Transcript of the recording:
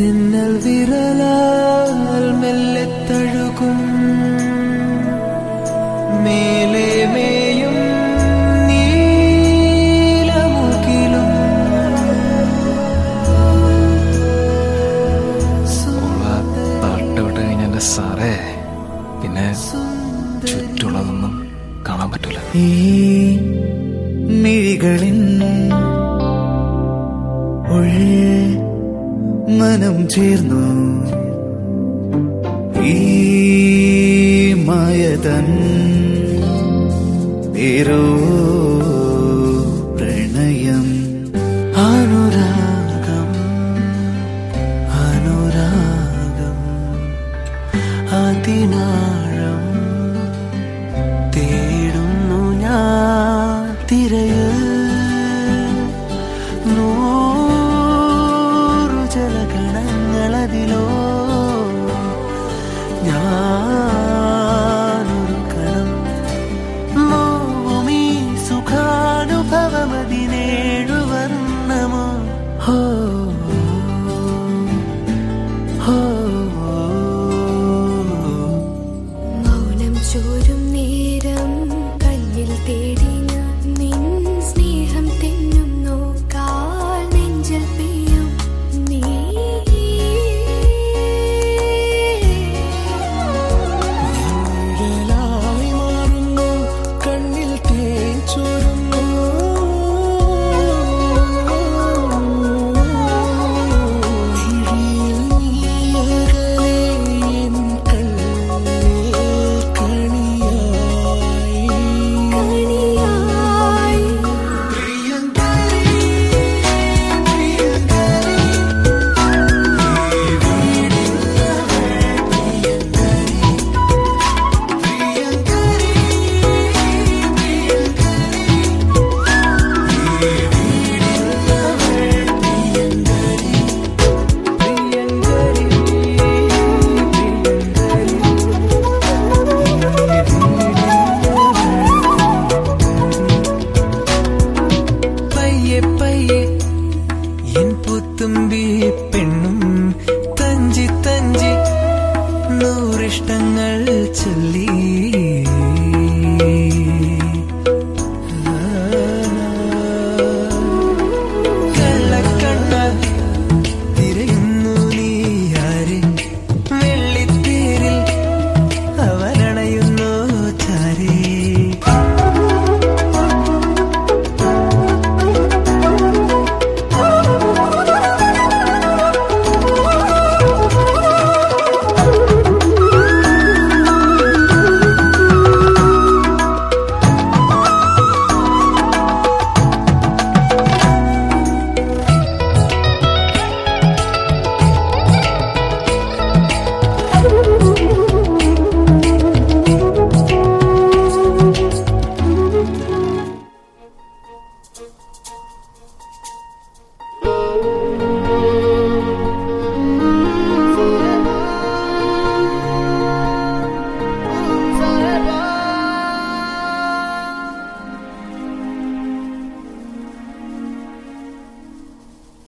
മിന്നൽ വിരലാൽ മെല്ലെ തഴുകും. മേലെ മേയും നീലമുകിലും. തട്ടുവിട്ട് കഴിഞ്ഞ സാറേ പിന്നെ ചുറ്റുള്ളതൊന്നും കാണാൻ പറ്റൂല. ഈ മിഴികളിൽ ഉൾ മനം ചേർന്നു. ഈ മായതൻ പേരോ പ്രണയം. അനുരാഗം അനുരാഗം അതിനാഴം തേടുന്നു ഞാൻ തിരയിൽ ഞാനൊരു കണം നോവുമീ സുഖാനുഭവമതിനേഴു വർണ്ണമോ ഹോ ഹോ പയ്യെ പയ്യെ എൻ പുത്തുമ്പി പെണ്ണും തഞ്ചി തഞ്ചി നൂറിഷ്ടങ്ങൾ ചൊല്ലി